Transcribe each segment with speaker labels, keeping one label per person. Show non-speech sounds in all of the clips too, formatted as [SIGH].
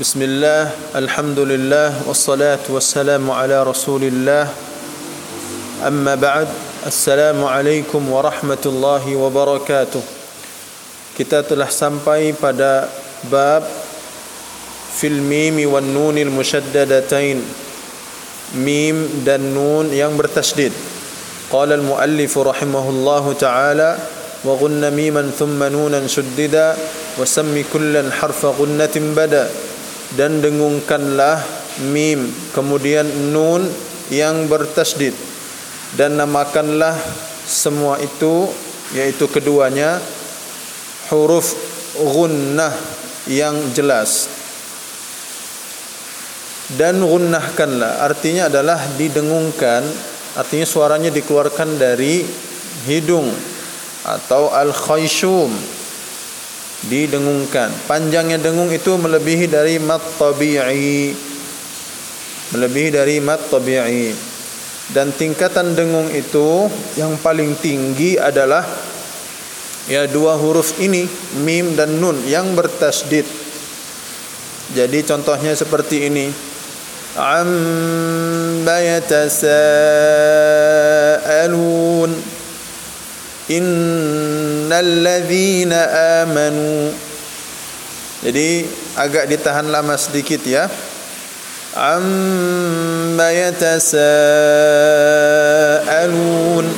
Speaker 1: بسم الله الحمد لله والصلاة والسلام على رسول الله أما بعد السلام عليكم ورحمة الله وبركاته Kita telah sampai pada bab fil mim wan nunil musyaddadatain mim dan nun yang bertasydid qala al muallif rahimahullahu taala miman thumma nunan shuddida wa sammi kullan harfa ghunnatin bada dan dengungkanlah mim kemudian nun yang bertasdid. Dan namakanlah semua itu yaitu keduanya huruf gunnah yang jelas. Dan gunnahkanlah artinya adalah didengungkan artinya suaranya dikeluarkan dari hidung atau al-khayshum didengungkan. Panjangnya dengung itu melebihi dari mat tabi'i. Melebihi dari mat tabi'i. Dan tingkatan dengung itu yang paling tinggi adalah ya dua huruf ini mim dan nun yang bertasdid. Jadi contohnya seperti ini. Amma yatasaalun innalladzina amanu. Jadi agak ditahan lama sedikit ya. Amma yatasaalun.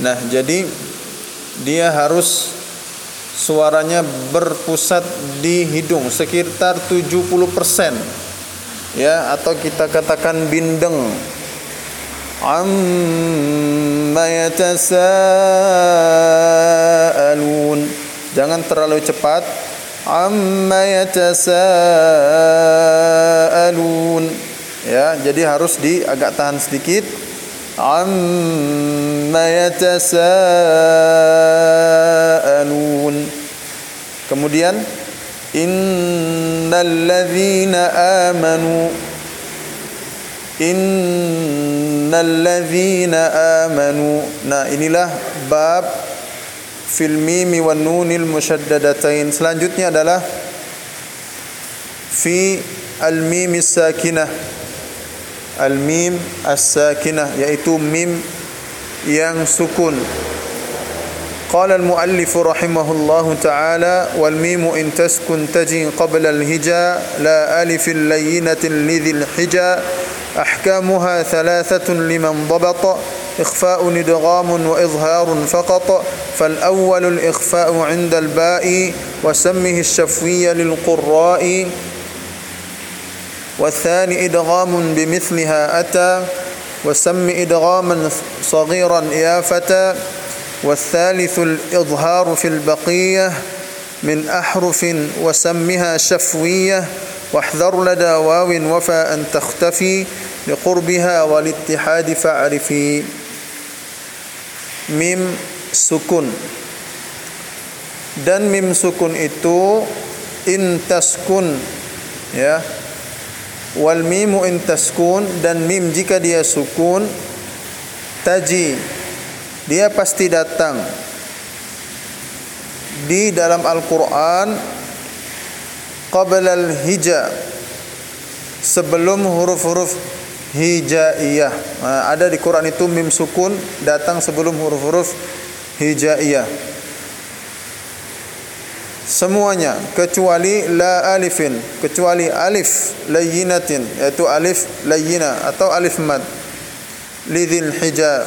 Speaker 1: Nah jadi dia harus suaranya berpusat di hidung sekitar 70% ya atau kita katakan bindeng. Amma yatasaalun. Jangan terlalu cepat. Amma yatasaalun. Ya jadi harus di agak tahan sedikit. Amma yatasaalun. Kemudian innal ladzina amanu innalladzina amanu nah inilah bab fil mim wan nunil musyaddadatain selanjutnya adalah fi al mim sakinah al mim as-sakinah yaitu mim yang sukun قال المؤلف رحمه الله تعالى والميم إن تسكن تجي قبل الهجاء لا ألف اللينة لذي الحجاء أحكامها ثلاثة لمن ضبط إخفاء ندغام وإظهار فقط فالأول الإخفاء عند الباء وسمه الشفوي للقراء والثاني إدغام بمثلها أتى وسم إدغاما صغيرا يا فتى والثالث الإظهار في البقية من أحرف وسمها شفوية. واحذر لدى واو وفى أن تختفي لقربها والاتحاد فاعرفي mim sukun dan mim sukun itu in taskun ya wal mimu in taskun dan mim jika dia sukun taji dia pasti datang di dalam Al-Qur'an qabla al-hija sebelum huruf-huruf hijaiyah. Ada di Quran itu mim sukun datang sebelum huruf-huruf hijaiyah. Semuanya kecuali la alifin kecuali alif layyinatin yaitu alif layyina atau alif mad. Lidhil hija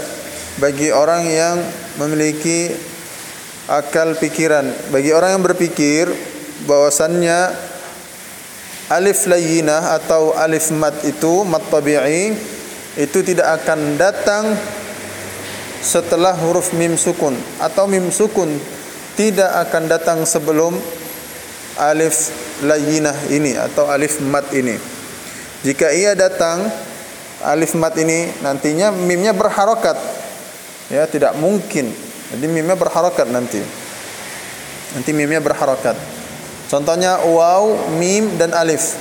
Speaker 1: bagi orang yang memiliki akal pikiran. Bagi orang yang berpikir bahwasannya alif layyinah atau alif mat itu mat tabi'i itu tidak akan datang setelah huruf mim sukun. Atau mim sukun tidak akan datang sebelum alif layyinah ini atau alif mat ini. Jika ia datang alif mat ini nantinya mimnya berharokat. Ya tidak mungkin. Jadi mimnya berharokat nanti. Nanti mimnya berharokat Contohnya waw, mim dan alif.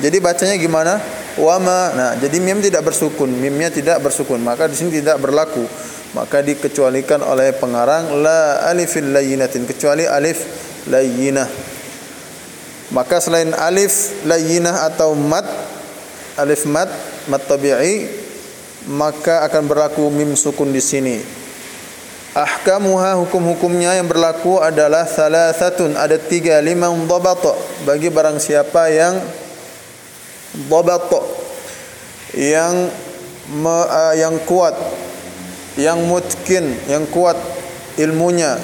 Speaker 1: Jadi bacanya gimana? Wama. Nah, jadi mim tidak bersukun, mimnya tidak bersukun, maka di sini tidak berlaku. Maka dikecualikan oleh pengarang la alifil layyinatin kecuali alif layyinah. maka selain alif layyinah atau mat alif mat mat tabi'i maka akan berlaku mim sukun di sini ahkamuha hukum-hukumnya yang berlaku adalah thalathatun ada tiga lima dhabat bagi barang siapa yang dhabat yang me, uh, yang kuat yang mutkin yang kuat ilmunya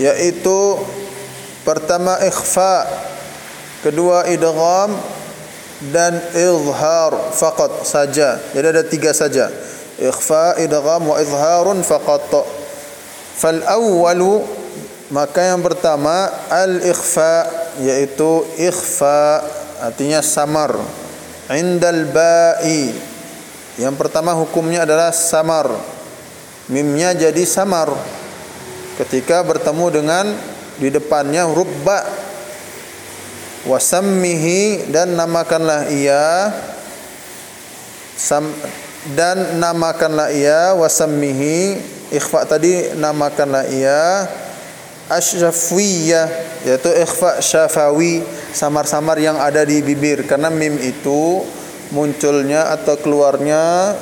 Speaker 1: yaitu pertama ikhfa kedua idgham dan izhar faqat saja. Jadi ada tiga saja. Ikhfa idgham wa izharun faqat fal awwalu maka yang pertama al ikhfa yaitu ikhfa artinya samar indal ba'i yang pertama hukumnya adalah samar. Mimnya jadi samar. Ketika bertemu dengan di depannya huruf ba. Wasammihi dan namakanlah ia sam dan namakanlah ia wasammihi ikhfa tadi namakanlah ia asyafwiyah yaitu ikhfa syafawi samar-samar yang ada di bibir. Karena mim itu munculnya atau keluarnya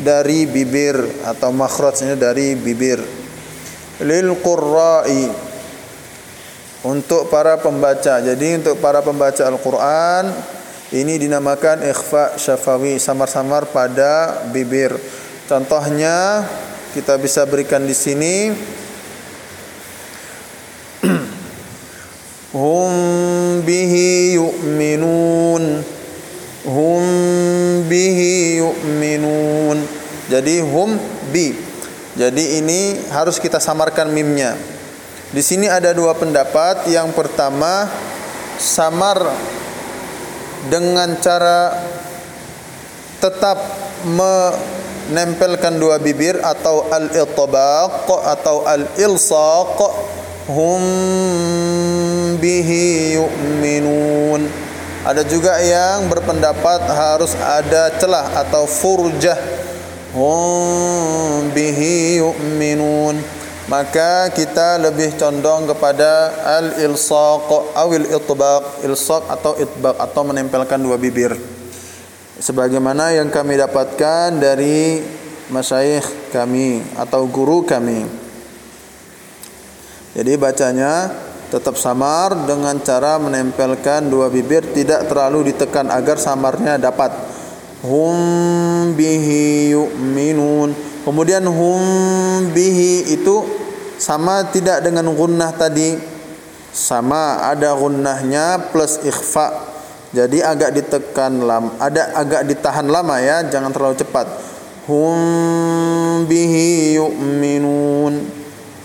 Speaker 1: dari bibir atau makhrajnya dari bibir. Lil qurra'i untuk para pembaca. Jadi untuk para pembaca Al-Qur'an ini dinamakan ikhfa syafawi samar-samar pada bibir. Contohnya kita bisa berikan di sini. [CLEARS THROAT] Hum bihi yu'minun. Hum bihi yu'minun. Jadi hum bi. Jadi ini harus kita samarkan mimnya. Di sini ada dua pendapat. Yang pertama samar dengan cara tetap menempelkan dua bibir atau al-itbaq atau al-ilsaq hum bihi yu'minun ada juga yang berpendapat harus ada celah atau furjah. Hum bihi yu'minun. Maka kita lebih condong kepada al-ilsaq awil itbaq, ilsaq atau itbaq atau menempelkan dua bibir. Sebagaimana yang kami dapatkan dari masyayikh kami atau guru kami. Jadi bacanya tetap samar dengan cara menempelkan dua bibir tidak terlalu ditekan agar samarnya dapat. Hum bihi yu'minun. Kemudian hum bihi itu sama tidak dengan gunnah tadi. Sama ada gunnahnya plus ikhfa jadi agak ditekan lam ada agak ditahan lama ya jangan terlalu cepat. Hum bihi yu'minun.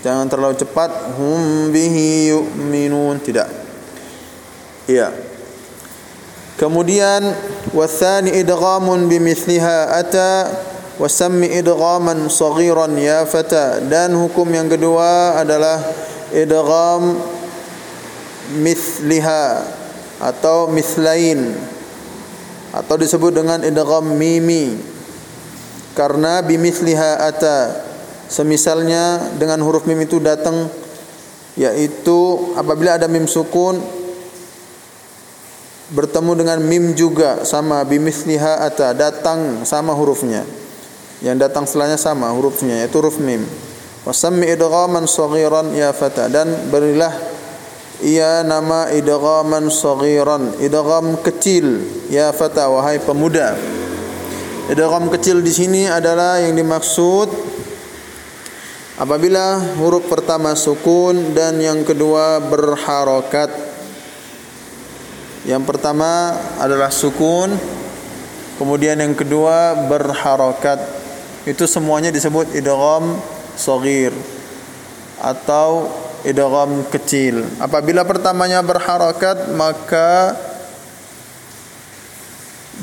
Speaker 1: Jangan terlalu cepat. Hum bihi yu'minun. Tidak. Iya. Kemudian wathani idghamun bimithliha ata wasammi idghaman saghiran ya fata. Dan hukum yang kedua adalah idgham mithliha atau mithlain atau disebut dengan idgham mimi karena bimithliha ata Semisalnya dengan huruf mim itu datang yaitu apabila ada mim sukun bertemu dengan mim juga sama bimithliha ata datang sama hurufnya. Yang datang setelahnya sama hurufnya yaitu huruf mim. Wasammi idghaman saghiran ya fata dan berilah ia nama idghaman saghiran. Idgham kecil. Ya fata wahai pemuda. Idgham kecil di sini adalah yang dimaksud Apabila huruf pertama sukun dan yang kedua berharokat. Yang pertama adalah sukun Kemudian yang kedua berharokat. Itu semuanya disebut idgham sogir Atau idgham kecil Apabila pertamanya berharokat maka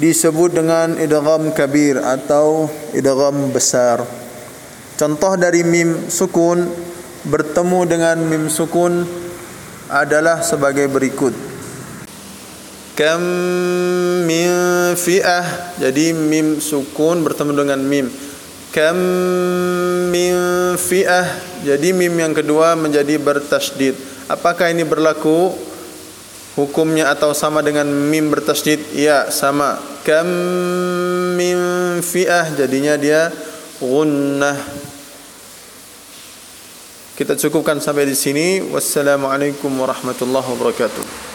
Speaker 1: Disebut dengan idgham kabir atau idgham besar Contoh dari mim sukun bertemu dengan mim sukun adalah sebagai berikut. Kam min fi'ah. Jadi mim sukun bertemu dengan mim. Kam min fi'ah. Jadi mim yang kedua menjadi bertasydid. Apakah ini berlaku? hukumnya atau sama dengan mim bertasydid ya sama kam min fi'ah jadinya dia gunnah kita cukupkan sampai di sini wassalamualaikum warahmatullahi wabarakatuh